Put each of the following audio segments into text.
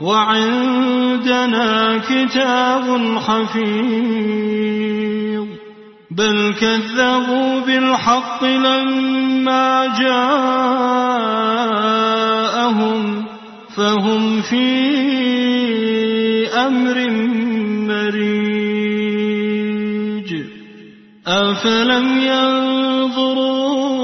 وعندنا كتاب حفيظ. بل كذبوا بالحق لما جاءهم فهم في أمر مريج. أفلم ينظروا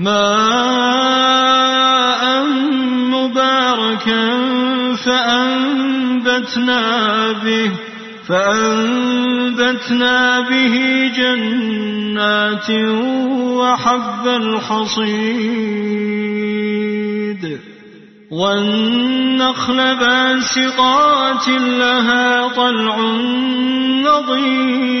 ماء مباركا فأنبتنا به فأنبتنا به جنات وحب الحصيد. والنخل باسقات لها طلع نضيد.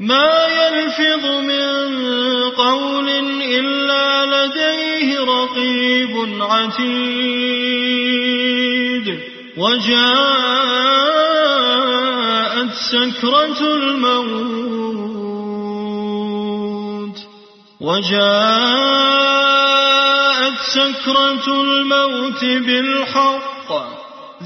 ما يلفظ من قول إلا لديه رقيب عتيد. وجاءت سكرة الموت. وجاءت سكرة الموت بالحق.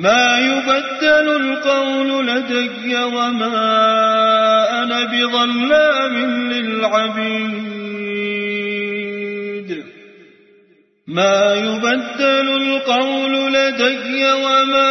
ما يبدل القول لدي وما أنا بظلام للعبيد. ما يبدل القول لدي وما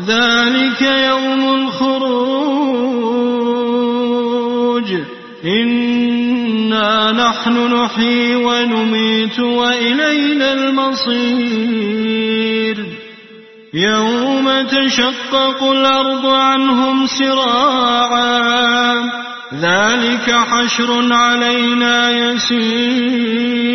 ذلك يوم الخروج. إنا نحن نحيي ونميت وإلينا المصير. يوم تشقق الأرض عنهم سراعا. ذلك حشر علينا يسير.